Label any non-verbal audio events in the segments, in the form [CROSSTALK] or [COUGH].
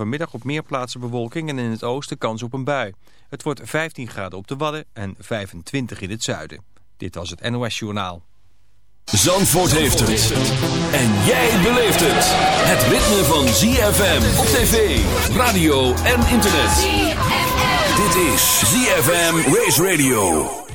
vanmiddag op meer plaatsen bewolking en in het oosten kans op een bui. Het wordt 15 graden op de Wadden en 25 in het zuiden. Dit was het NOS Journaal. Zandvoort heeft het. En jij beleeft het. Het ritme van ZFM op tv, radio en internet. Dit is ZFM Race Radio.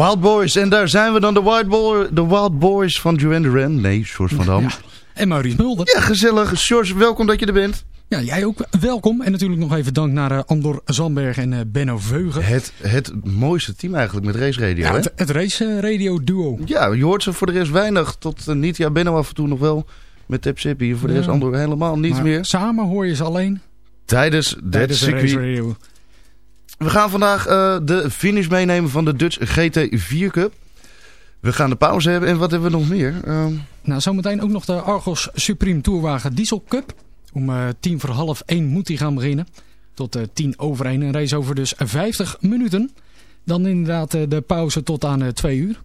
Wild Boys. En daar zijn we dan, de Wild, Boy, de Wild Boys van Joanne Duran. Nee, George van Dam. Ja, en Maurice Mulder. Ja, gezellig. George, welkom dat je er bent. Ja, jij ook welkom. En natuurlijk nog even dank naar uh, Andor Zandberg en uh, Benno Veugen. Het, het mooiste team eigenlijk met Race Radio. Ja, het, het, Race Radio duo. Ja, je hoort ze voor de rest weinig. Tot niet, ja, Benno af en toe nog wel met Tap Zippy. Voor de rest Andor helemaal niet meer. Samen hoor je ze alleen. Tijdens, Tijdens de circuit. We gaan vandaag uh, de finish meenemen van de Dutch GT4 Cup. We gaan de pauze hebben en wat hebben we nog meer? Uh... Nou, zometeen ook nog de Argos Supreme Tourwagen Diesel Cup. Om uh, tien voor half één moet die gaan beginnen. Tot uh, tien over één. Een race over dus 50 minuten. Dan inderdaad de pauze tot aan twee uur.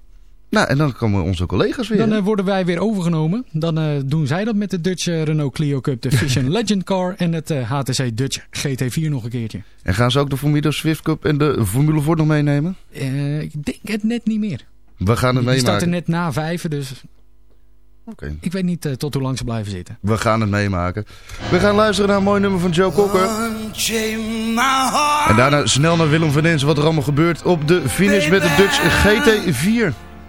Nou, en dan komen onze collega's weer. Dan uh, worden wij weer overgenomen. Dan uh, doen zij dat met de Dutch uh, Renault Clio Cup, de Vision [LAUGHS] Legend Car en het HTC Dutch GT4 nog een keertje. En gaan ze ook de Formule Swift Cup en de Formule Ford nog meenemen? ik denk het net niet meer. We gaan het meemaken. Die starten net na vijven, dus... Okay. Ik weet niet tot hoe lang ze blijven zitten. We gaan het meemaken. We gaan luisteren naar een mooi nummer van Joe Cocker. En daarna snel naar Willem van Dens wat er allemaal gebeurt op de finish met de Dutch GT4.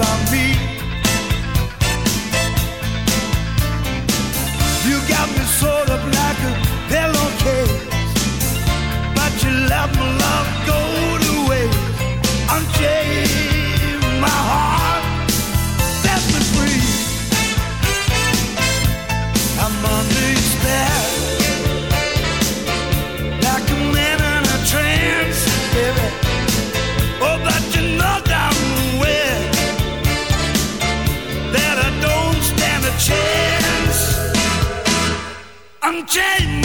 About Unchain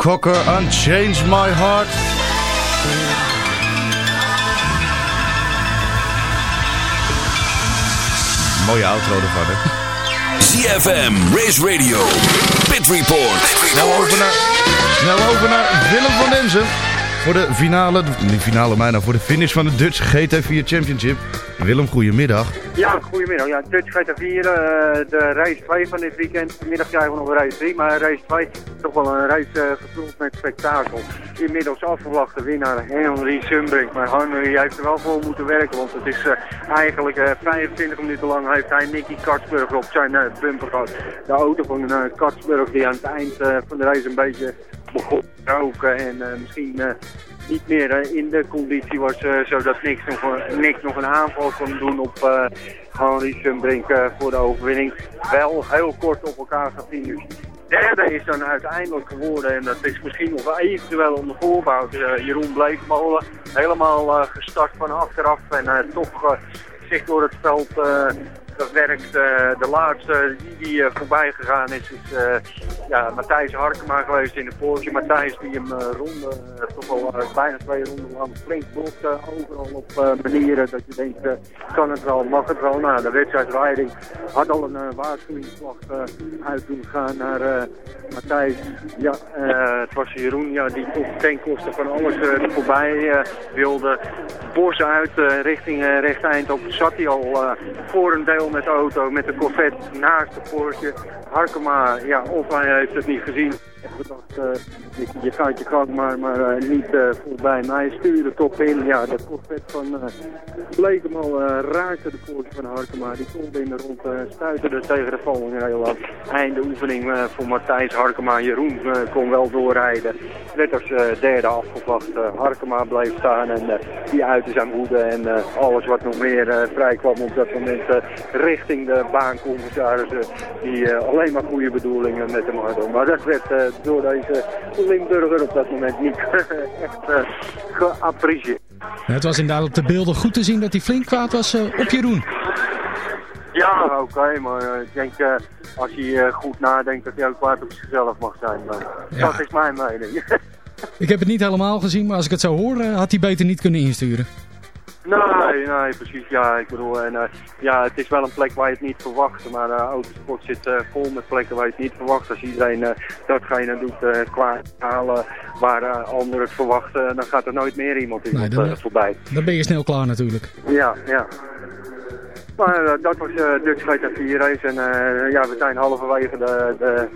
Cocker, Unchange My Heart. Mooie outro ervan, hè? ZFM, Race Radio, Pit Report. Snel over naar, snel over naar Willem van Denzen. Voor de finale, de finale mijna, voor de finish van de Dutch GT4 Championship. Willem, goedemiddag. Ja, goedemiddag. Ja, Dutch GT4, uh, de race 2 van dit weekend. Vanmiddag krijgen we nog een race 3, maar race 2 toch wel een race uh, met spektakel. Inmiddels afgewachte winnaar Henry Sumbrink. Maar Henry heeft er wel voor moeten werken, want het is uh, eigenlijk 25 minuten lang heeft hij Nicky Katsburg op zijn bumper gehad. De auto van Katsburg die aan het eind van de race een beetje begon te roken en misschien niet meer uh, in de conditie was, uh, zodat Nick nog, een, Nick nog een aanval kon doen op uh, Henry Sumbrink voor de overwinning. Wel heel kort op elkaar gefinished. Derde is dan uiteindelijk geworden en dat is misschien nog eventueel om de voorbouw. Jeroen Bleekmolen helemaal gestart van achteraf en toch zich door het veld gewerkt. Uh, de laatste die, die uh, voorbij gegaan is, is uh, ja, Matthijs Harkema geweest in de Porsche. Matthijs die hem ronde, toch wel bijna twee ronden lang flink blokte. overal op manieren dat je denkt, kan het wel, mag het wel. Nou, de wedstrijdleiding had al een waarschuwingsslag uit doen gaan naar Matthijs. Ja, het was Jeroen ja, die toch ten koste van alles voorbij wilde. Bos uit richting recht Eindhoven zat hij al voor een deel met de auto, met de Corvette naast de Porsche. Harkema, ja, of hij heeft het niet gezien. Gedacht, uh, je, je gaat je gang maar, maar uh, niet uh, voorbij. Maar hij stuurde top in. Ja, de Corvette van uh, raakte de Porsche van Harkema. Die kon in de rond, stuiterde tegen de valling af. Einde oefening voor Matthijs Harkema. Jeroen kon wel doorrijden. Werd als derde afgevlacht. Harkema bleef staan en die uitte zijn woede. En alles wat nog meer vrij kwam op dat moment richting de baancommissarissen. Die alleen maar goede bedoelingen met hem hadden. Maar dat werd door deze Limburger op dat moment niet [LAUGHS] echt uh, geapprecieerd. Het was inderdaad op de beelden goed te zien dat hij flink kwaad was uh, op Jeroen. Ja, oké, okay, maar ik denk uh, als hij goed nadenkt dat hij ook kwaad op zichzelf mag zijn. Ja. Dat is mijn mening. [LAUGHS] ik heb het niet helemaal gezien, maar als ik het zou horen had hij beter niet kunnen insturen. Nee, nee, precies. Ja, ik bedoel, en, uh, ja, het is wel een plek waar je het niet verwacht. Maar uh, autosport zit uh, vol met plekken waar je het niet verwacht. Als iedereen datgene doet qua halen waar anderen het verwachten, dan gaat er nooit meer iemand in nee, dan, voorbij. Dan ben je snel klaar natuurlijk. Ja, ja. Maar dat was Dutch GT4 race en ja, we zijn halverwege de, de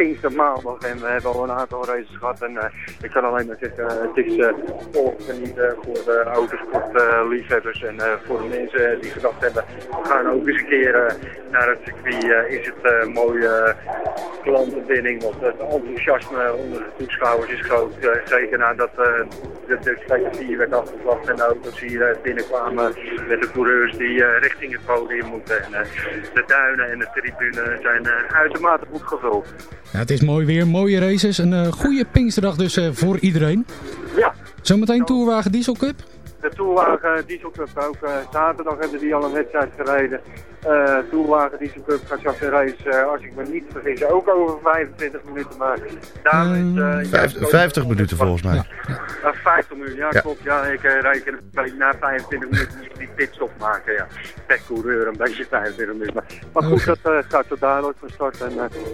En we hebben al een aantal races gehad. En uh, ik kan alleen maar zeggen, uh, het is uh, volgenieten voor de autosportliefhebbers en voor de mensen die gedacht hebben, we gaan ook eens een keer naar het circuit. is het mooie klantenbinding, want het enthousiasme onder de toeschouwers is groot. zeker nadat de Dutch 4 werd afgevlacht en de auto's hier binnenkwamen met de coureurs die richting het podium moeten. En de duinen en de tribune zijn uitermate goed gevuld. Ja, het is mooi weer, mooie races. Een uh, goede Pinksterdag dus uh, voor iedereen. Ja. Zometeen Tourwagen Diesel Cup? De Tourwagen Diesel Cup ook. Uh, zaterdag hebben die al een wedstrijd gereden. Uh, Tourwagen Diesel Cup gaat straks een race, als ik me niet vergis, ook over 25 minuten. Maar daar is, 50, 50 minuten volgens mij. Ja. 50 minuten, ja, ja, klopt. Ja, ik reken na 25 minuten die pitstop maken. Ja. Per coureur een beetje 25 minuten. Maar, maar goed, okay. dat gaat zo dadelijk van start. En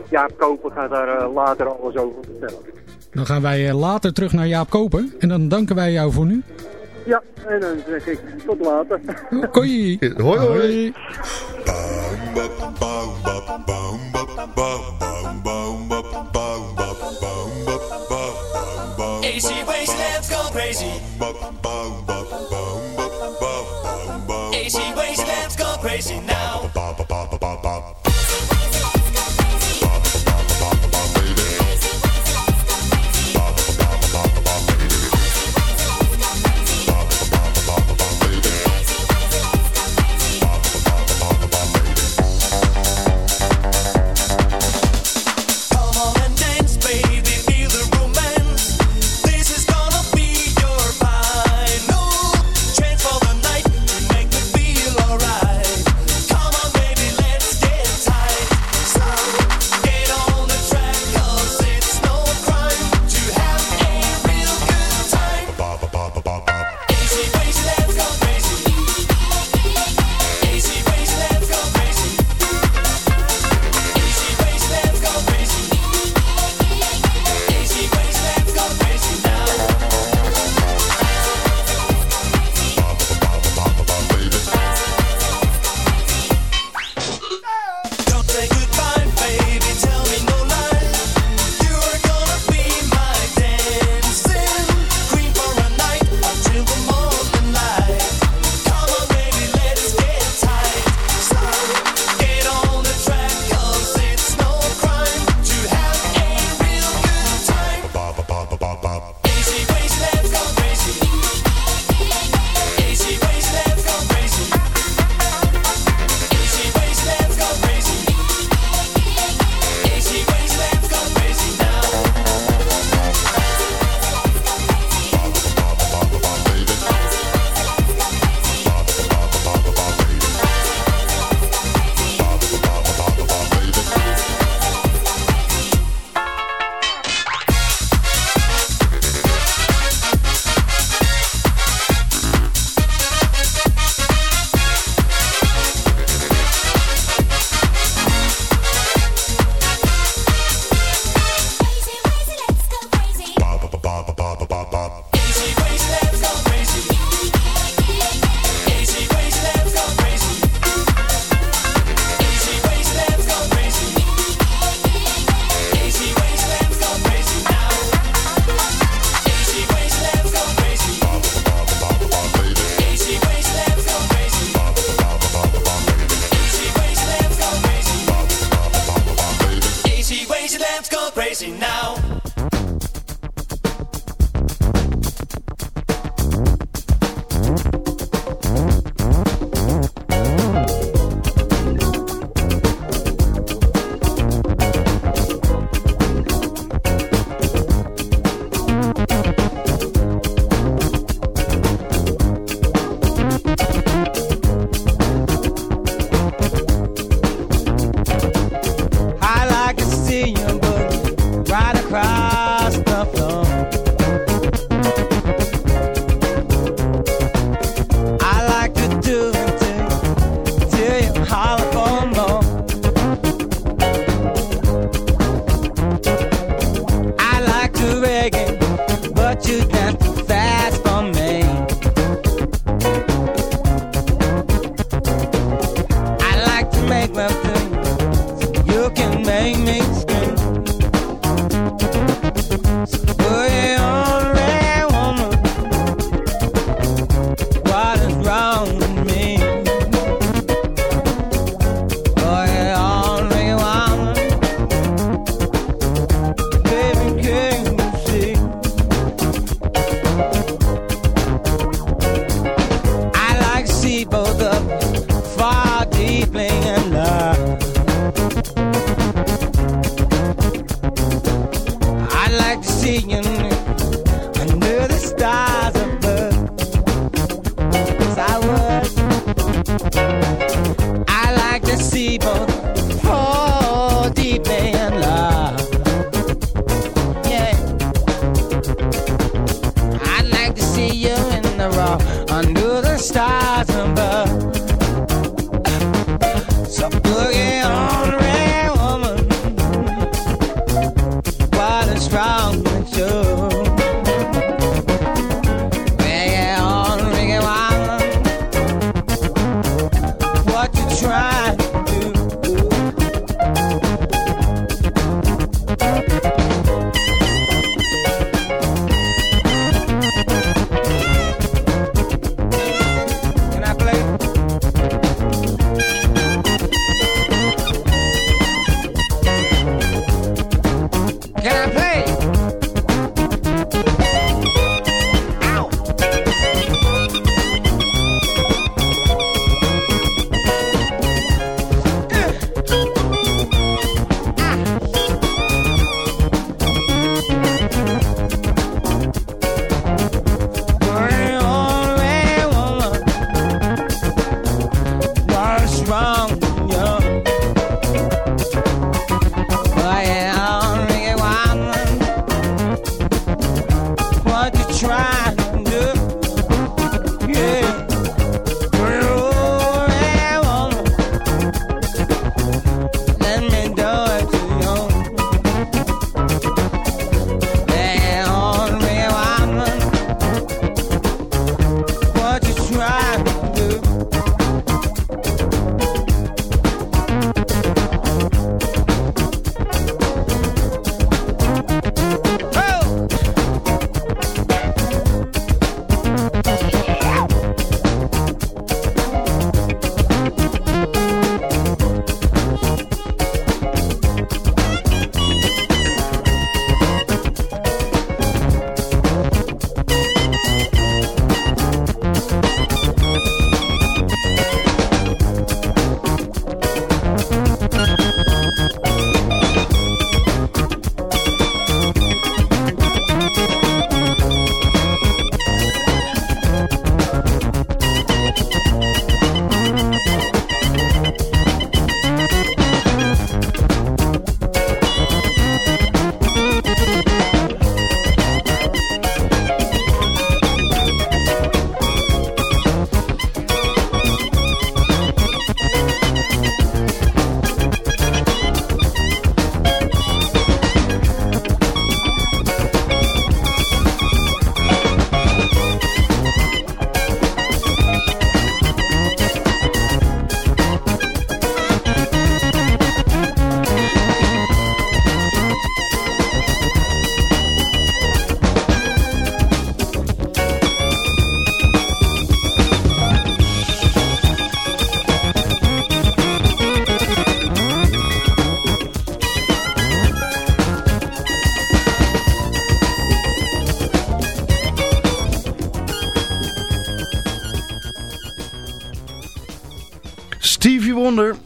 Jaap Koper gaat daar later alles over vertellen. Dan gaan wij later terug naar Jaap Koper. En dan danken wij jou voor nu. Ja, en dan zeg ik tot later. Hoi. Hoi, hoi. AC Waste, let's go crazy. AC Waste, let's go crazy now.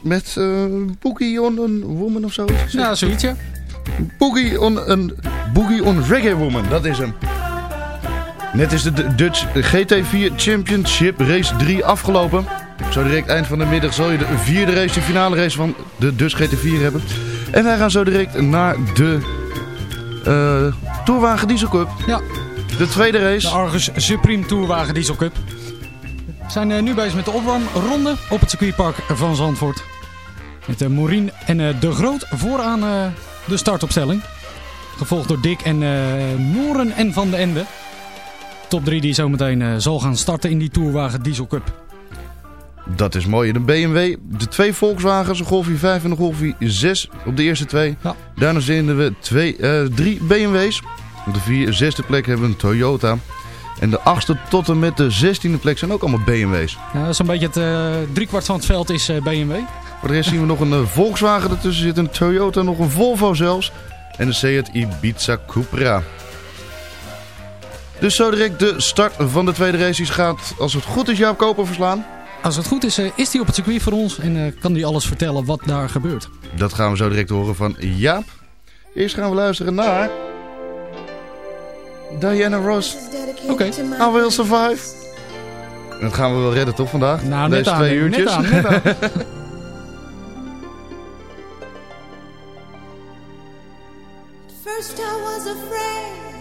Met uh, Boogie on a Woman of zo. Ja, zoiets ja. Boogie on, een Boogie on Reggae Woman, dat is hem. Net is de Dutch GT4 Championship Race 3 afgelopen. Zo direct eind van de middag zal je de vierde race, de finale race van de Dutch GT4 hebben. En wij gaan zo direct naar de uh, Tourwagen Diesel Cup. Ja. De tweede race. De Argus Supreme Tourwagen Diesel Cup. Zijn uh, nu bezig met de opwarmronde op het circuitpark van Zandvoort. Met uh, Maureen en uh, De Groot vooraan de startopstelling. Gevolgd door Dick en Noren en Van de Ende. top 3 die zometeen zal gaan starten in die Tourwagen Diesel Cup. Dat is mooi. De BMW, de twee Volkswagens, een Golfie 5 en een Golfie 6 op de eerste twee. Ja. Daarna vinden we twee, uh, drie BMW's. Op de vier, zesde plek hebben we een Toyota. En de achtste tot en met de zestiende plek zijn ook allemaal BMW's. Ja, dat is een beetje het uh, driekwart van het veld is uh, BMW. Voor de rest zien we nog een Volkswagen ertussen zitten, een Toyota, nog een Volvo zelfs. En een Seat Ibiza Cupra. Dus zo direct de start van de tweede race gaat, als het goed is, Jaap Koper verslaan. Als het goed is, is hij op het circuit voor ons en kan hij alles vertellen wat daar gebeurt. Dat gaan we zo direct horen van Jaap. Eerst gaan we luisteren naar... Diana Ross. Oké. Okay. I Will Survive. Dat gaan we wel redden toch vandaag? Nou, Deze net twee aan, uurtjes. Net aan, net aan. [LAUGHS] First I was afraid,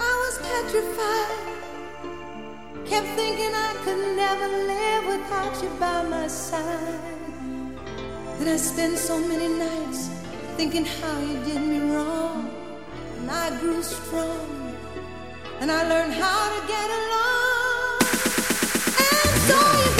I was petrified. Kept thinking I could never live without you by my side. Then I spent so many nights thinking how you did me wrong. And I grew strong, and I learned how to get along. And so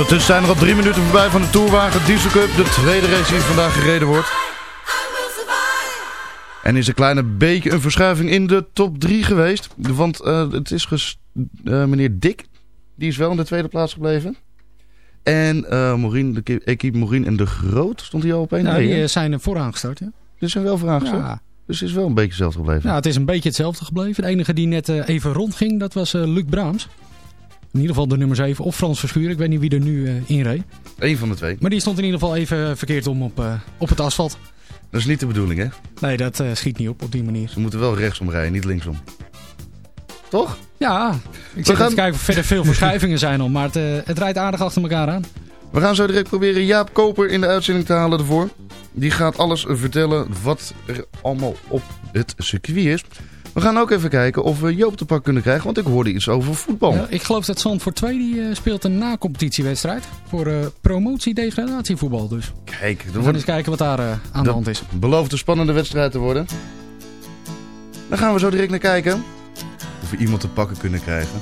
Ondertussen zijn er al drie minuten voorbij van de Tourwagen Diesel Cup. De tweede race die vandaag gereden wordt. En is een kleine beetje een verschuiving in de top 3 geweest. Want uh, het is ges uh, meneer Dick. Die is wel in de tweede plaats gebleven. En uh, Maureen, de equipe Maureen en de Groot stond hier al op één. Nou, die zijn vooraan gestart, ja. Die zijn wel vooraan gestart? Ja. Dus het is wel een beetje hetzelfde gebleven. Ja, het is een beetje hetzelfde gebleven. De enige die net even rondging, dat was Luc Braams. In ieder geval de nummer 7. Of Frans Verschuur. Ik weet niet wie er nu uh, in reed. Eén van de twee. Maar die stond in ieder geval even verkeerd om op, uh, op het asfalt. Dat is niet de bedoeling, hè? Nee, dat uh, schiet niet op op die manier. Ze moeten wel rechtsom rijden, niet linksom. Toch? Ja, ik zit gaan... even kijken of verder veel [LAUGHS] verschuivingen zijn al. Maar het, het rijdt aardig achter elkaar aan. We gaan zo direct proberen Jaap Koper in de uitzending te halen ervoor. Die gaat alles vertellen wat er allemaal op het circuit is. We gaan ook even kijken of we Joop te pak kunnen krijgen, want ik hoorde iets over voetbal. Ja, ik geloof dat voor 2 die, uh, speelt een na-competitiewedstrijd voor uh, promotie-degradatievoetbal dus. Kijk, we gaan eens kijken wat daar uh, aan de hand is. Belooft een spannende wedstrijd te worden. Dan gaan we zo direct naar kijken of we iemand te pakken kunnen krijgen.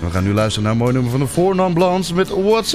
En we gaan nu luisteren naar een mooi nummer van de Voornaam Blans met What's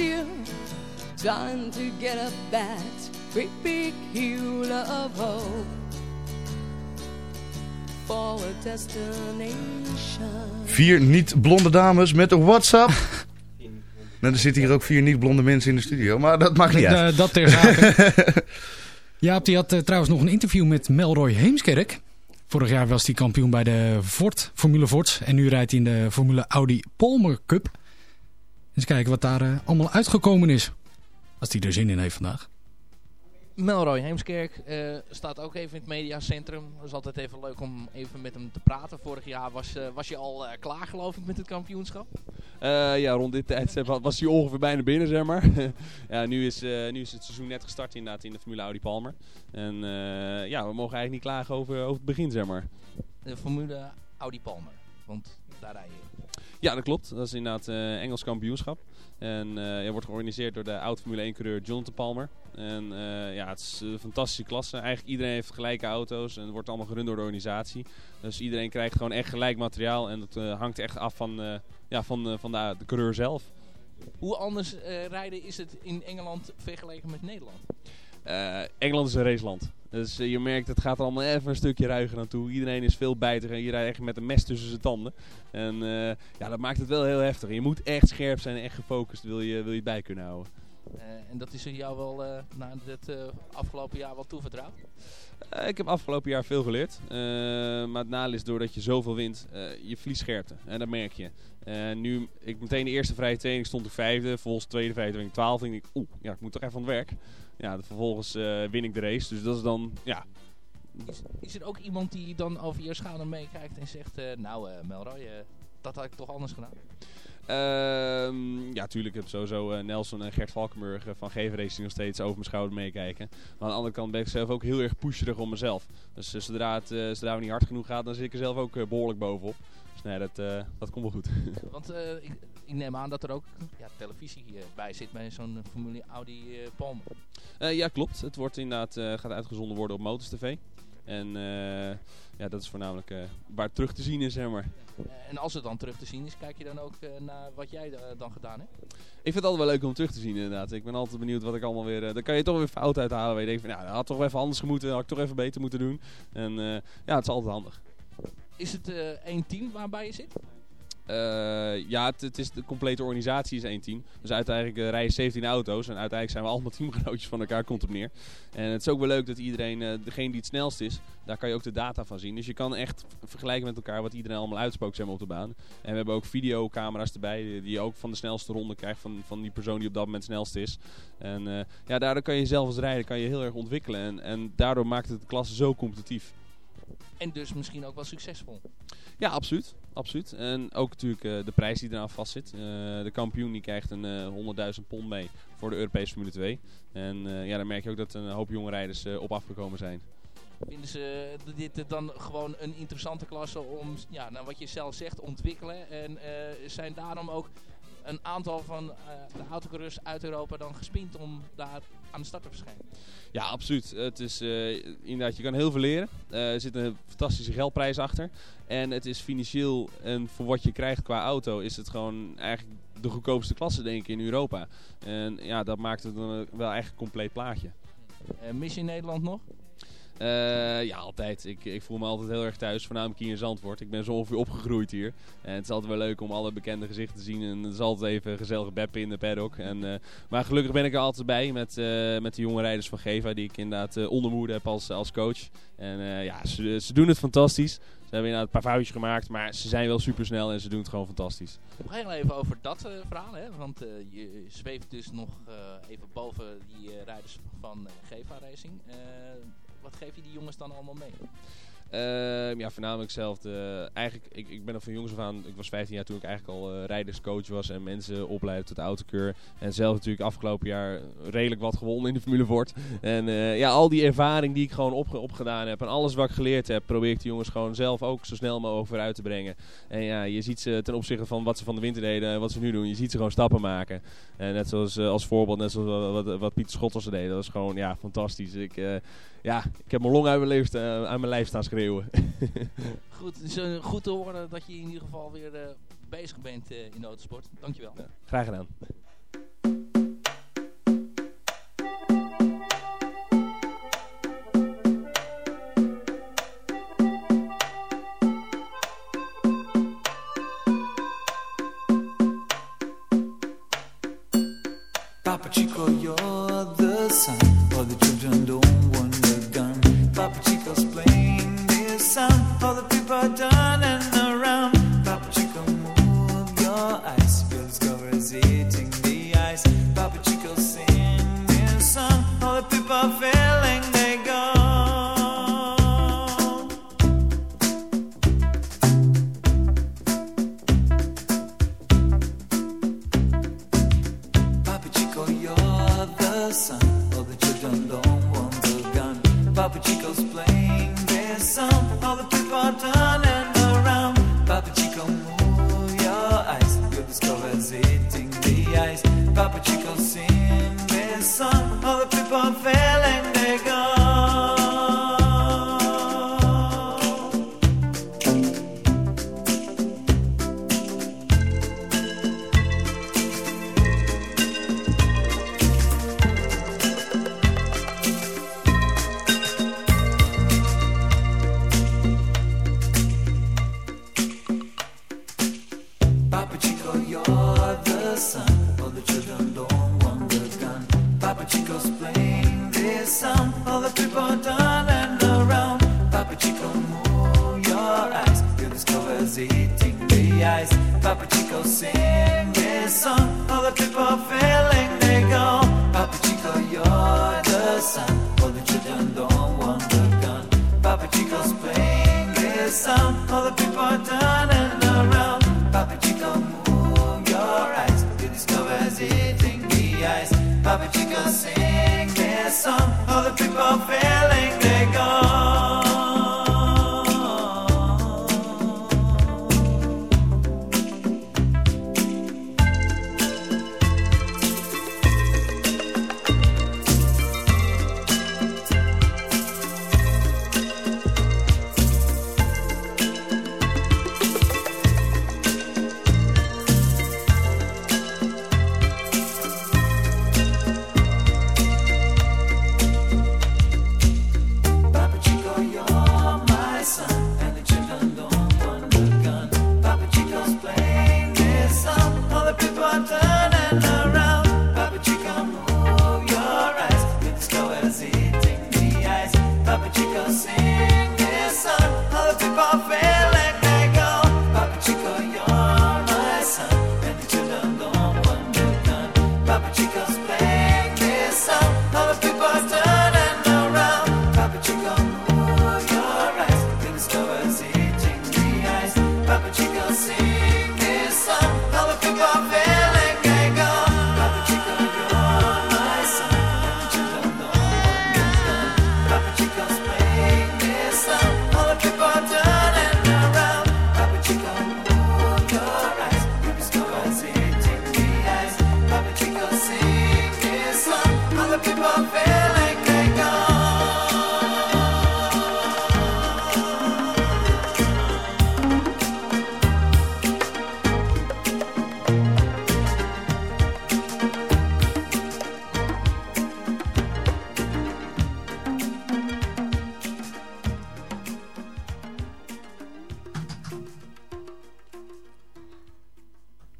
Still trying to get up that great big hill of hope for a destination. Vier niet-blonde dames met een WhatsApp. [LAUGHS] Nou, er zitten hier ook vier niet-blonde mensen in de studio, maar dat maakt niet uit. Eh, dat ter zake. [LAUGHS] Jaap die had eh, trouwens nog een interview met Melroy Heemskerk. Vorig jaar was hij kampioen bij de Ford, Formule Ford. En nu rijdt hij in de Formule Audi Palmer Cup. Eens kijken wat daar eh, allemaal uitgekomen is. Als hij er zin in heeft vandaag. Melroy Heemskerk eh, staat ook even in het mediacentrum. Dat is altijd even leuk om even met hem te praten. Vorig jaar was, eh, was je al eh, klaar geloof ik met het kampioenschap. Eh, ja, rond dit tijdstip wa- was hij ongeveer bijna binnen, zeg maar. [LAUGHS] ja, nu is, eh, nu is het seizoen net gestart inderdaad in de Formule Audi Palmer. En eh, ja, we mogen eigenlijk niet klagen over, over het begin, zeg maar. De Formule Audi Palmer. Want daar rij je. Ja, dat klopt. Dat is inderdaad eh Engels kampioenschap. En eh wordt georganiseerd door de oud Formule 1 coureur Jonathan Palmer. En eh, ja, het is een fantastische klasse. Eigenlijk iedereen heeft gelijke auto's en het wordt allemaal gerund door de organisatie. Dus iedereen krijgt gewoon echt gelijk materiaal en dat hangt echt af van, ja, van, van de, de coureur zelf. Hoe anders rijden is het in Engeland vergeleken met Nederland? Eh, Engeland is een raceland. Dus eh, je merkt, het gaat er allemaal even een stukje ruiger aan toe. Iedereen is veel bijter en je rijdt echt met een mes tussen zijn tanden. En eh, ja, dat maakt het wel heel heftig. Je moet echt scherp zijn en echt gefocust, wil je, wil je het bij kunnen houden. En dat is er jou wel na dit eh, afgelopen jaar wel toevertrouwd? Ik heb afgelopen jaar veel geleerd. Maar het nadeel is doordat je zoveel wint, je verliest scherpte. En dat merk je. Nu, ik meteen de eerste vrije training stond ik vijfde. Vervolgens de tweede vrije training twaalfde. En ik denk, oeh, ja, ik moet toch even aan het werk. Ja, vervolgens eh, win ik de race. Dus dat is dan, ja, Is, is er ook iemand die dan over je schouder meekijkt en zegt... eh, nou, eh, Melroy, dat had ik toch anders gedaan? Ehm, ja, tuurlijk heb sowieso Nelson en Gert Valkenburg van GV Racing nog steeds over mijn schouder meekijken. Maar aan de andere kant ben ik zelf ook heel erg pusherig om mezelf. Dus zodra, het, zodra het niet hard genoeg gaat, dan zit ik er zelf ook eh, behoorlijk bovenop. Dus nee, dat, dat komt wel goed. Want ik, ik neem aan dat er ook ja, televisie eh, bij zit bij zo'n Formule Audi eh, Palmer. Eh, ja, klopt. Het wordt inderdaad, eh, gaat uitgezonden worden op Motors TV. En eh, ja, dat is voornamelijk eh, waar het terug te zien is, zeg maar. Eh, en als het dan terug te zien is, kijk je dan ook eh, naar wat jij eh, dan gedaan hebt? Ik vind het altijd wel leuk om terug te zien, inderdaad. Ik ben altijd benieuwd wat ik allemaal weer... eh dan kan je toch weer fout uithalen. Waar je denkt van, nou, dat had toch even anders gemoeten. had ik toch even beter moeten doen. En eh, ja, het is altijd handig. Is het eh, één team waarbij je zit? Eh, ja, het, het is de complete organisatie is één team. Dus uiteindelijk eh, rijden 17 auto's. En uiteindelijk zijn we allemaal [LAUGHS] teamgenootjes van elkaar, komt op neer. En het is ook wel leuk dat iedereen, eh, degene die het snelst is, daar kan je ook de data van zien. Dus je kan echt vergelijken met elkaar wat iedereen allemaal uitspookt zeg maar, op de baan. En we hebben ook videocamera's erbij, die, je ook van de snelste ronde krijgt van, van die persoon die op dat moment snelst is. En ja, daardoor kan je zelf als rijder kan je heel erg ontwikkelen. En, en daardoor maakt het de klasse zo competitief. En dus misschien ook wel succesvol. Ja, absoluut. Absoluut. En ook natuurlijk eh, de prijs die eraan vastzit. Eh de kampioen die krijgt een eh 100.000 pond mee voor de Europese Formule 2. En eh, ja, dan merk je ook dat een hoop jonge rijders eh, op afgekomen zijn. Vinden ze dit dan gewoon een interessante klasse om, ja, nou wat je zelf zegt, ontwikkelen? En eh, zijn daarom ook een aantal van eh, de autocoureurs uit Europa dan gespind om daar aan de start te verschijnen? Ja, absoluut. Het is eh, inderdaad, je kan heel veel leren. Eh, er zit een fantastische geldprijs achter. En het is financieel en voor wat je krijgt qua auto is het gewoon eigenlijk de goedkoopste klasse denk ik in Europa. En ja, dat maakt het dan wel eigenlijk een compleet plaatje. Mis je Nederland nog? Eh, ja, altijd. Ik, ik voel me altijd heel erg thuis, voornamelijk hier in Zandvoort. Ik ben zo ongeveer opgegroeid hier. En het is altijd wel leuk om alle bekende gezichten te zien. En het is altijd even gezellige beppen in de paddock. En, eh, maar gelukkig ben ik er altijd bij met, eh, met de jonge rijders van Geva, die ik inderdaad onder moede heb als, als coach. En ja, ze, ze doen het fantastisch. Ze hebben inderdaad een paar foutjes gemaakt, maar ze zijn wel super snel en ze doen het gewoon fantastisch. Nog heel even over dat uh, verhaal, hè? want je zweeft dus nog even boven die rijders van Geva Racing. Wat geef je die jongens dan allemaal mee? Uh, ja, voornamelijk zelf. Eigenlijk, ik, ik ben er van jongens af aan. Ik was 15 jaar toen ik eigenlijk al uh, rijderscoach was en mensen opleidde tot autokeur. En zelf natuurlijk afgelopen jaar redelijk wat gewonnen in de Formule Ford. En uh, ja, al die ervaring die ik gewoon op, opgedaan heb en alles wat ik geleerd heb, probeer ik de jongens gewoon zelf ook zo snel mogelijk vooruit te brengen. En ja, je ziet ze ten opzichte van wat ze van de winter deden en wat ze nu doen, je ziet ze gewoon stappen maken. En net zoals als voorbeeld, net zoals wat, wat, wat Pieter Schotters deed. Dat was gewoon ja, fantastisch. Ik, ja, ik heb mijn long uit mijn, lijf, uit mijn lijf staan schreeuwen. [LAUGHS] goed, het is uh, goed te horen dat je in ieder geval weer uh, bezig bent in de autosport. Dankjewel. Ja, graag gedaan. some other people fail.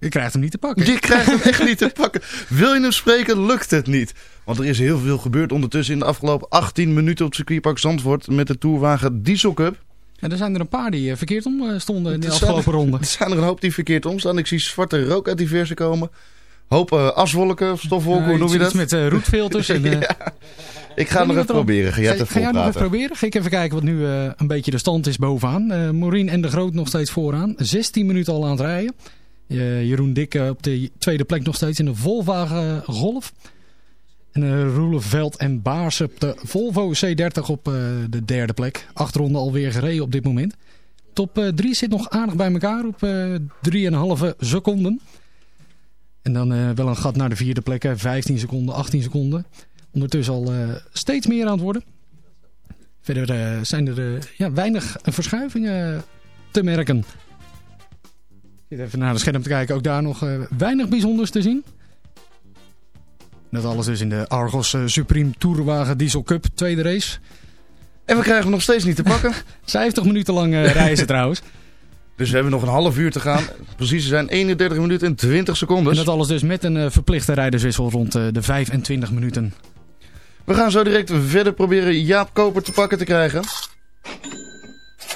Je krijgt hem niet te pakken. Je krijgt hem echt niet te [LAUGHS] pakken. Wil je hem spreken, lukt het niet. Want er is heel veel gebeurd ondertussen in de afgelopen 18 minuten op circuitpark Zandvoort met de tourwagen Diesel Cup. En er zijn er een paar die eh, verkeerd om eh, stonden in de [LAUGHS] afgelopen ronde. [LAUGHS] Er zijn er een hoop die verkeerd om staan. Ik zie zwarte rook uit diverse komen. Hoop uh, aswolken of stofwolken, hoe noem je dat? met uh, roetfilters. en, Ik ga het nog even proberen. Ga, ga, ga jij nog even proberen? Ga ik even kijken wat nu een beetje de stand is bovenaan. Maureen en de Groot nog steeds vooraan. 16 minuten al aan het rijden. Jeroen Dikke op de tweede plek nog steeds in de Volkswagen Golf. En uh, Roeleveld en Baars op de Volvo C30 op de derde plek. Acht ronden alweer gereden op dit moment. Top 3 uh, zit nog aardig bij elkaar op 3,5 seconden. En dan wel een gat naar de vierde plek. 15 seconden, 18 seconden. Ondertussen al steeds meer aan het worden. Verder zijn er ja, weinig verschuivingen te merken. Zit even naar de scherm te kijken. Ook daar nog weinig bijzonders te zien. Dat alles dus in de Argos Supreme Tourwagen Diesel Cup, tweede race. En we krijgen hem nog steeds niet te pakken. [LAUGHS] 50 minuten lang reizen [LAUGHS] trouwens. Dus we hebben nog een half uur te gaan. Precies, zijn 31 minuten en 20 seconden. En dat alles dus met een verplichte rijderswissel rond de 25 minuten. We gaan zo direct verder proberen Jaap Koper te pakken te krijgen.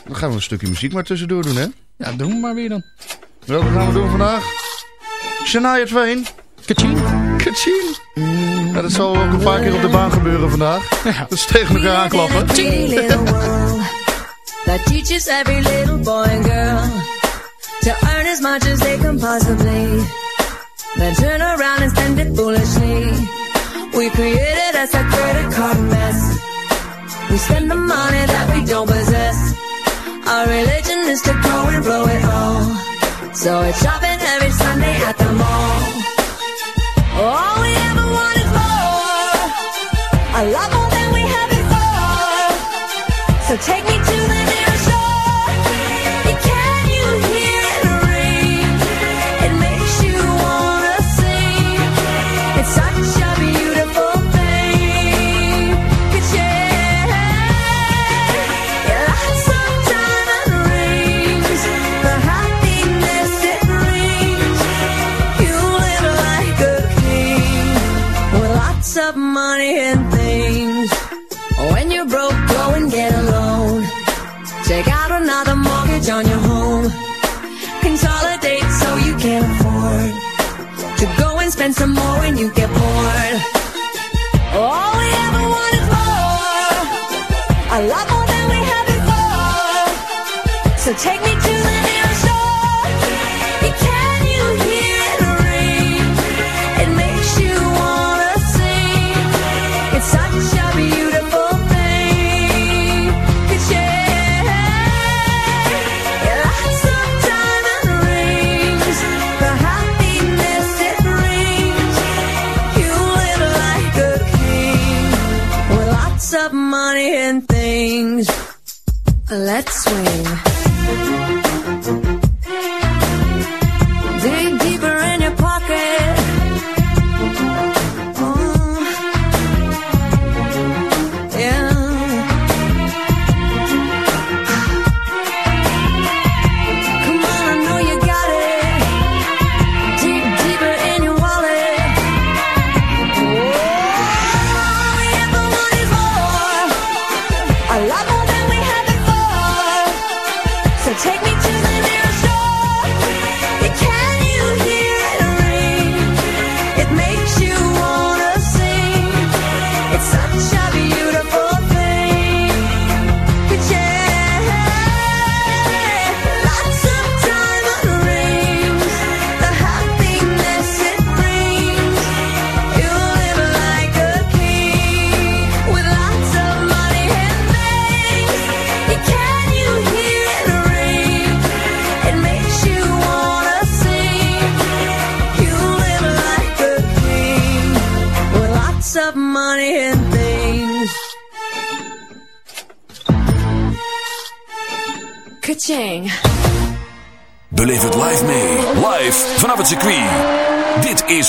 Dan gaan we een stukje muziek maar tussendoor doen, hè? Ja, doen we maar weer dan. Welke gaan we doen vandaag? Shania Twain. Kaching. Kaching. Ja, dat zal ook een paar keer op de baan gebeuren vandaag. Ja. Dat is tegen elkaar aanklappen. that teaches every little boy and girl to earn as much as they can possibly. Then turn around and spend it foolishly. We created us a credit card mess. We spend the money that we don't possess. Our religion is to So it's shopping every Sunday at the Let's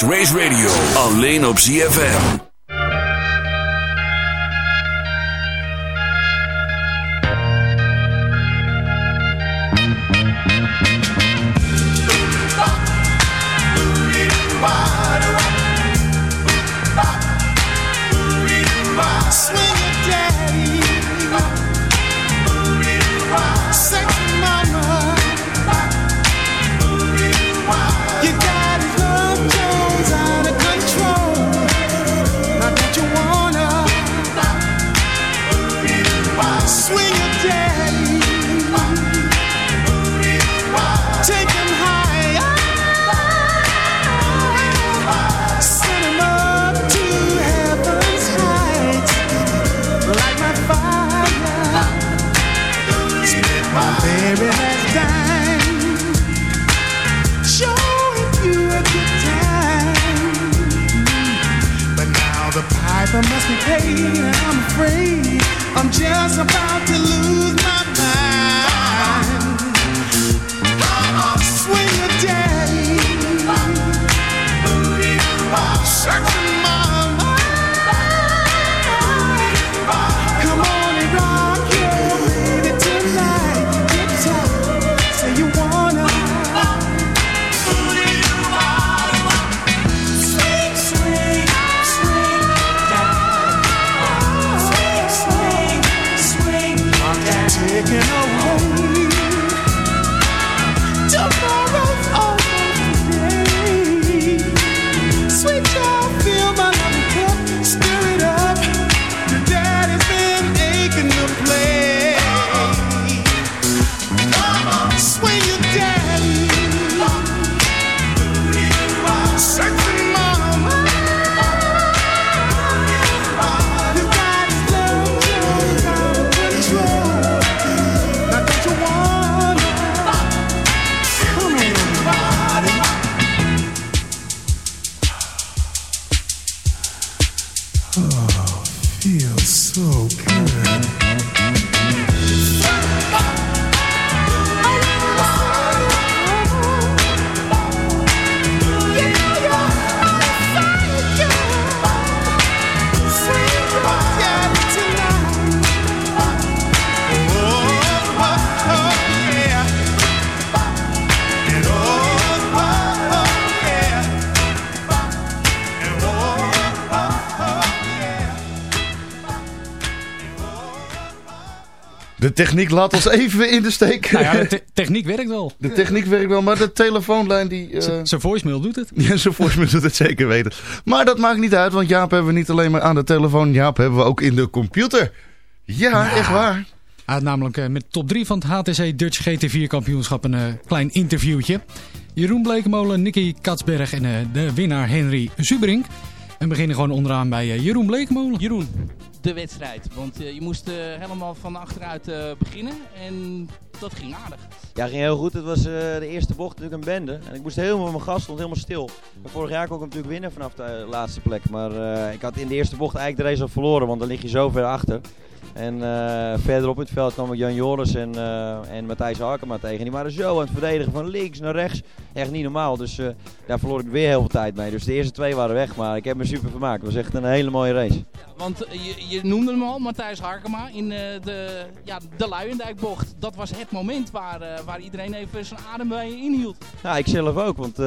Race Radio. Alleen op ZFM. time. Showing you a good time. But now the piper must be paid, and I'm afraid I'm just about to lose my mind. Swing daddy. Sex De techniek laat ons even in de steek. Nou ja, de te- techniek werkt wel. De techniek werkt wel, maar de telefoonlijn die... Z- Zijn voicemail doet het. Ja, zo volgens doet het zeker weten. Maar dat maakt niet uit, want Jaap hebben we niet alleen maar aan de telefoon. Jaap hebben we ook in de computer. Ja, echt waar. Hij had namelijk eh, met top 3 van het HTC Dutch GT4 kampioenschap een eh, klein interviewtje. Jeroen Blekemolen, Nicky Katsberg en de winnaar Henry Zuberink. En we beginnen gewoon onderaan bij eh, Jeroen Blekemolen. Jeroen, de wedstrijd. Want eh, je moest eh, helemaal van achteruit eh, beginnen en dat ging aardig. Ja, ging heel goed. Het was eh, de eerste bocht natuurlijk een bende. En ik moest helemaal, mijn gas stond helemaal stil. En vorig jaar kon ik hem natuurlijk winnen vanaf de laatste plek. Maar eh, ik had in de eerste bocht eigenlijk de race al verloren, want dan lig je zo ver achter. En eh, verderop in het veld kwam ik Jan Joris en, eh, en Matthijs Harkema tegen. Die waren zo aan het verdedigen van links naar rechts. Echt niet normaal. Dus eh, daar verloor ik weer heel veel tijd mee. Dus de eerste twee waren weg, maar ik heb me super vermaakt. Het was echt een hele mooie race. Want eh, je, je noemde hem al, Matthijs Harkema, in de, ja, de Luijendijkbocht. Dat was het moment waar, waar iedereen even zijn adem bij inhield. Ja, ik zelf ook, want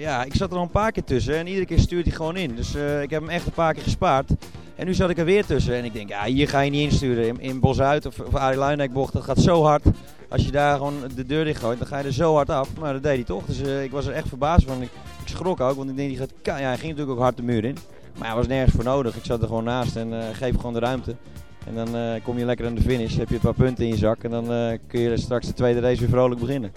ja, ik zat er al een paar keer tussen en iedere keer stuurt hij gewoon in. Dus ik heb hem echt een paar keer gespaard. En nu zat ik er weer tussen en ik denk, ja, hier ga je niet insturen. In, in of, of Arie bocht, dat gaat zo hard. Als je daar gewoon de deur dicht gooit, dan ga je er zo hard af. Maar dat deed hij toch, dus eh, ik was er echt verbaasd van. Ik, schrok ook, want ik denk, die gaat, ja, hij ging natuurlijk ook hard de muur in. Maar hij was nergens voor nodig. Ik zat er gewoon naast en eh, geef gewoon de ruimte. En dan eh, kom je lekker aan de finish, heb je een paar punten in je zak en dan kun je straks de tweede race weer vrolijk beginnen.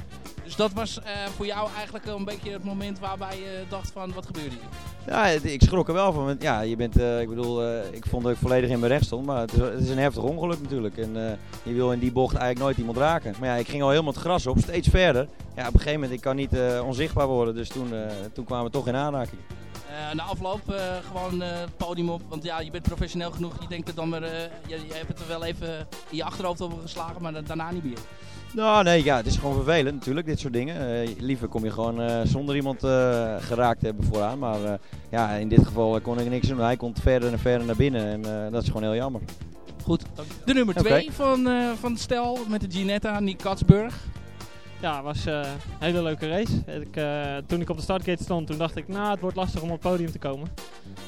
Dus dat was eh, voor jou eigenlijk een beetje het moment waarbij je dacht van, wat gebeurde hier? Ja, ik schrok er wel van. want Ja, je bent, eh, ik bedoel, eh, ik vond dat ik volledig in mijn recht stond. Maar het is, het is een heftig ongeluk natuurlijk. En je wil in die bocht eigenlijk nooit iemand raken. Maar ja, ik ging al helemaal het gras op, steeds verder. Ja, op een gegeven moment, ik kan niet onzichtbaar worden. Dus toen, toen kwamen we toch in aanraking. Na afloop gewoon het podium op, want ja, je bent professioneel genoeg. Je denkt er dan eh, je, je hebt het er wel even in je achterhoofd over geslagen, maar da- daarna niet meer. Nou, nee, ja, het is gewoon vervelend natuurlijk, dit soort dingen. Eh, liever kom je gewoon eh, zonder iemand eh, geraakt te hebben vooraan. Maar eh, ja, in dit geval kon ik niks doen. Hij komt verder en verder naar binnen en eh, dat is gewoon heel jammer. Goed, de nummer Oké. 2 van, eh, van het stel met de Ginetta, Nick Katsburg. Ja, het was eh, een hele leuke race. Ik, eh, toen ik op de startgate stond, toen dacht ik, nou, het wordt lastig om op het podium te komen.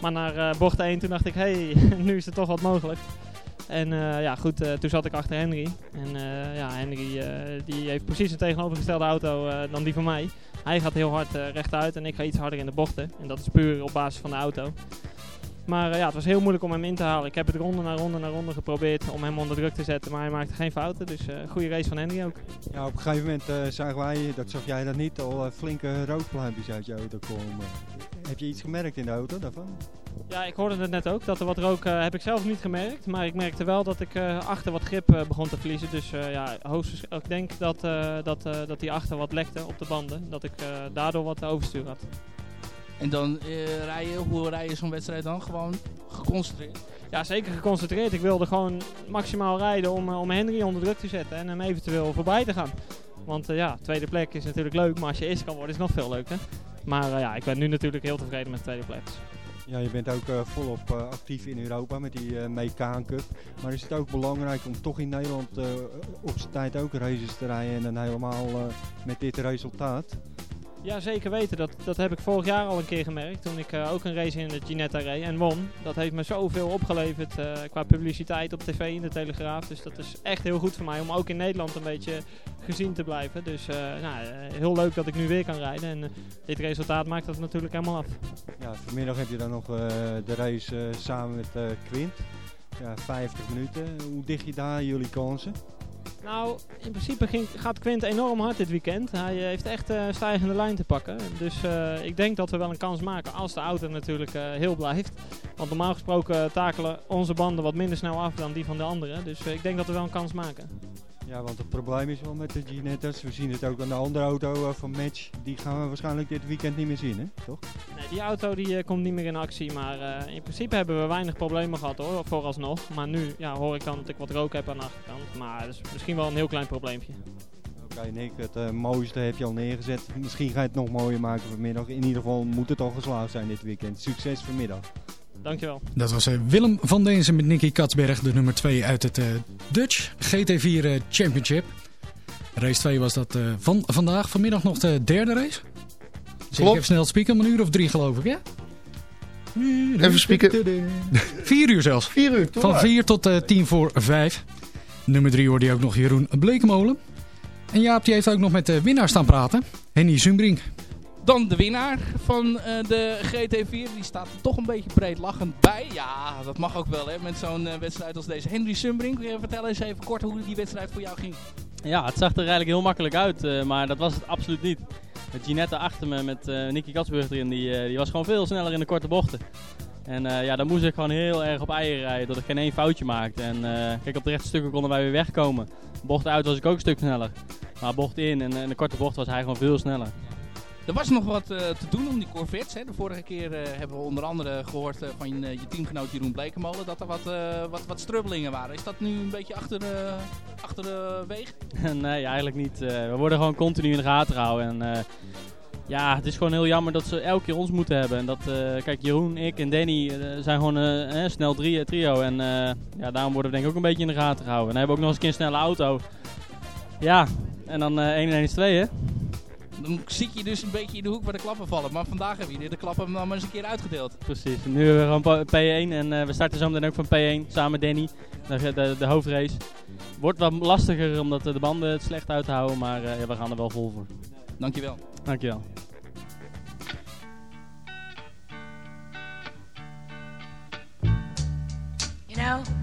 Maar naar eh, bocht 1, toen dacht ik, hé, hey, [LAUGHS] nu is er toch wat mogelijk. En eh, ja, goed, eh, toen zat ik achter Henry. En eh, ja, Henry die heeft precies een tegenovergestelde auto dan die van mij. Hij gaat heel hard rechtuit en ik ga iets harder in de bochten. En dat is puur op basis van de auto. Maar eh, ja, het was heel moeilijk om hem in te halen. Ik heb het ronde na ronde na ronde geprobeerd om hem onder druk te zetten. Maar hij maakte geen fouten. Dus eh goede race van Henry ook. Ja, op een gegeven moment eh, zagen wij, dat zag jij dat niet, al flinke rookpluimpjes uit je auto komen. Heb je iets gemerkt in de auto daarvan? Ja, ik hoorde het net ook. Dat er wat rook heb ik zelf niet gemerkt. Maar ik merkte wel dat ik achter wat grip begon te verliezen. Dus ja, hoogstens, ik denk dat, dat, dat die achter wat lekte op de banden. Dat ik daardoor wat overstuur had. En dan eh rij je, hoe rij je zo'n wedstrijd dan? Gewoon geconcentreerd. Ja, zeker geconcentreerd. Ik wilde gewoon maximaal rijden om, eh, om Henry onder druk te zetten. En hem eventueel voorbij te gaan. Want eh, ja, tweede plek is natuurlijk leuk. Maar als je eerst kan worden is het nog veel leuker. Maar eh, ja, ik ben nu natuurlijk heel tevreden met de tweede plek. Ja, je bent ook eh, volop eh, actief in Europa met die uh, Mekaan Cup. Maar is het ook belangrijk om toch in Nederland eh, op zijn tijd ook races te rijden en dan helemaal eh, met dit resultaat? Ja, zeker weten. Dat, dat heb ik vorig jaar al een keer gemerkt. Toen ik eh, ook een race in de Ginetta reed en won. Dat heeft me zoveel opgeleverd eh, qua publiciteit op tv in de Telegraaf. Dus dat is echt heel goed voor mij om ook in Nederland een beetje gezien te blijven. Dus eh, nou, heel leuk dat ik nu weer kan rijden. En dit resultaat maakt dat natuurlijk helemaal af. Ja, vanmiddag heb je dan nog de race samen met Quint. Ja, 50 minuten. Hoe dicht je daar jullie kansen? Nou, in principe ging, gaat Quint enorm hard dit weekend. Hij eh, heeft echt eh, stijgende lijn te pakken. Dus eh, ik denk dat we wel een kans maken als de auto natuurlijk heel blijft. Want normaal gesproken takelen onze banden wat minder snel af dan die van de anderen. Dus ik denk dat we wel een kans maken. Ja, want het probleem is wel met de Ginettas. We zien het ook aan de andere auto eh, van Match. Die gaan we waarschijnlijk dit weekend niet meer zien, hè? Toch? Nee, die auto die, eh, komt niet meer in actie, maar eh, in principe hebben we weinig problemen gehad hoor, vooralsnog. Maar nu ja, hoor ik dan dat ik wat rook heb aan de achterkant, maar dat is misschien wel een heel klein probleempje. Oké, Nick, het mooiste heb je al neergezet. Misschien ga je het nog mooier maken vanmiddag. In ieder geval moet het al geslaagd zijn dit weekend. Succes vanmiddag. Dankjewel. Dat was eh, Willem van Deensen met Nicky Katsberg, de nummer 2 uit het eh, Dutch GT4 eh, Championship. Race 2 was dat eh, van vandaag. Vanmiddag nog de derde race. Dus ik Klopt. heb snel spieken, om een uur of drie geloof ik, hè? Even spieken. [LAUGHS] Vier uur zelfs. Vier uur, toch Van vier tot eh, tien voor vijf. Nummer drie hoorde je ook nog Jeroen Blekemolen. En Jaap die heeft ook nog met de winnaar staan praten. Henny Zumbrink. Dan de winnaar van eh, de GT4. Die staat er toch een beetje breed lachend bij. Ja, dat mag ook wel hè, met zo'n eh, wedstrijd als deze. Henry Sumbrink, vertellen eens even kort hoe die wedstrijd voor jou ging? Ja, het zag er eigenlijk heel makkelijk uit, eh, maar dat was het absoluut niet. Met Ginette achter me, met Nicky Katsburg erin, die, die was gewoon veel sneller in de korte bochten. En ja, dan moest ik gewoon heel erg op eieren rijden, dat ik geen één foutje maakte. En kijk, op de rechte stukken konden wij weer wegkomen. Bocht uit was ik ook een stuk sneller. Maar bocht in en in de korte bocht was hij gewoon veel sneller. Er was nog wat eh, te doen om die Corvettes. Hè. De vorige keer eh, hebben we onder andere gehoord eh, van je teamgenoot Jeroen Blekemolen dat er wat, wat, wat strubbelingen waren. Is dat nu een beetje achter, de weeg? [LAUGHS] nee, eigenlijk niet. We worden gewoon continu in de gaten gehouden. En, ja, het is gewoon heel jammer dat ze elke keer ons moeten hebben. En dat, kijk, Jeroen, ik en Danny zijn gewoon eh, snel drie, trio. En ja, daarom worden we denk ik ook een beetje in de gaten gehouden. En dan hebben we ook nog eens een keer een snelle auto. Ja, en dan eh 1 en 1 is 2, hè? Dan zit je dus een beetje in de hoek waar de klappen vallen. Maar vandaag heb je de klappen dan maar eens een keer uitgedeeld. Precies. Nu hebben we gewoon pa- P1 en eh, we starten zo meteen ook van P1 samen met Danny. De, de, de hoofdrace. Wordt wat lastiger omdat de banden het slecht uit te houden, maar eh, ja, we gaan er wel vol voor. Dankjewel. Dankjewel. You know,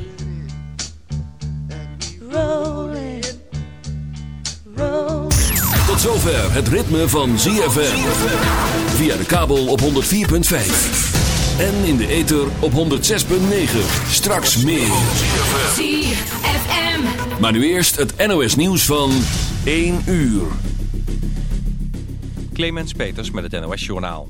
Rolling, rolling. Tot zover het ritme van ZFM. Via de kabel op 104.5. En in de ether op 106.9. Straks meer. ZFM. Maar nu eerst het NOS nieuws van 1 uur. Clemens Peters met het NOS Journaal.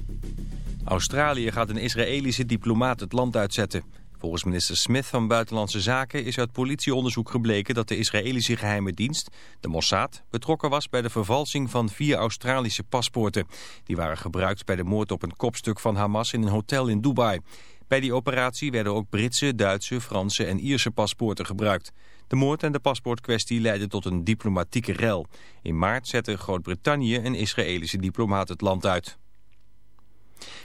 Australië gaat een Israëlische diplomaat het land uitzetten. Volgens minister Smith van Buitenlandse Zaken is uit politieonderzoek gebleken dat de Israëlische geheime dienst, de Mossad, betrokken was bij de vervalsing van vier Australische paspoorten. Die waren gebruikt bij de moord op een kopstuk van Hamas in een hotel in Dubai. Bij die operatie werden ook Britse, Duitse, Franse en Ierse paspoorten gebruikt. De moord en de paspoortkwestie leidden tot een diplomatieke rel. In maart zette Groot-Brittannië een Israëlische diplomaat het land uit.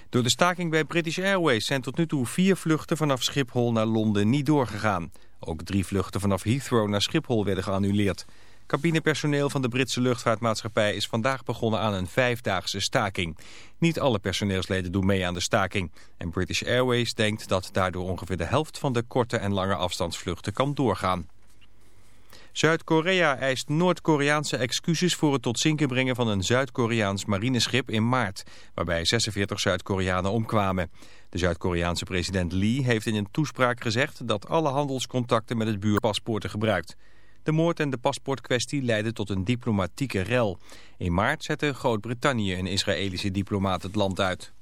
Door de staking bij British Airways zijn tot nu toe vier vluchten vanaf Schiphol naar Londen niet doorgegaan. Ook drie vluchten vanaf Heathrow naar Schiphol werden geannuleerd. Cabinepersoneel van de Britse luchtvaartmaatschappij is vandaag begonnen aan een vijfdaagse staking. Niet alle personeelsleden doen mee aan de staking. En British Airways denkt dat daardoor ongeveer de helft van de korte en lange afstandsvluchten kan doorgaan. Zuid-Korea eist Noord-Koreaanse excuses voor het tot zinken brengen van een Zuid-Koreaans marineschip in maart, waarbij 46 Zuid-Koreanen omkwamen. De Zuid-Koreaanse president Lee heeft in een toespraak gezegd dat alle handelscontacten met het buurpaspoorten gebruikt. De moord en de paspoortkwestie leidden tot een diplomatieke rel. In maart zette Groot-Brittannië een Israëlische diplomaat het land uit.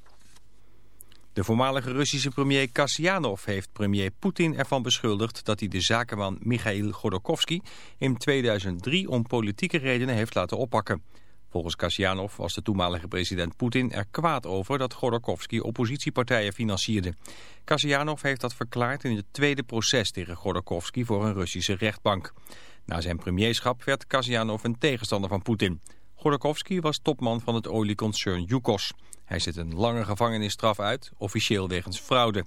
De voormalige Russische premier Kasyanov heeft premier Poetin ervan beschuldigd dat hij de zakenman Michail Godorkovsky in 2003 om politieke redenen heeft laten oppakken. Volgens Kasyanov was de toenmalige president Poetin er kwaad over dat Godorkovsky oppositiepartijen financierde. Kasyanov heeft dat verklaard in het tweede proces tegen Godorkovsky voor een Russische rechtbank. Na zijn premierschap werd Kasyanov een tegenstander van Poetin. Godorkovsky was topman van het olieconcern Yukos. Hij zit een lange gevangenisstraf uit, officieel wegens fraude.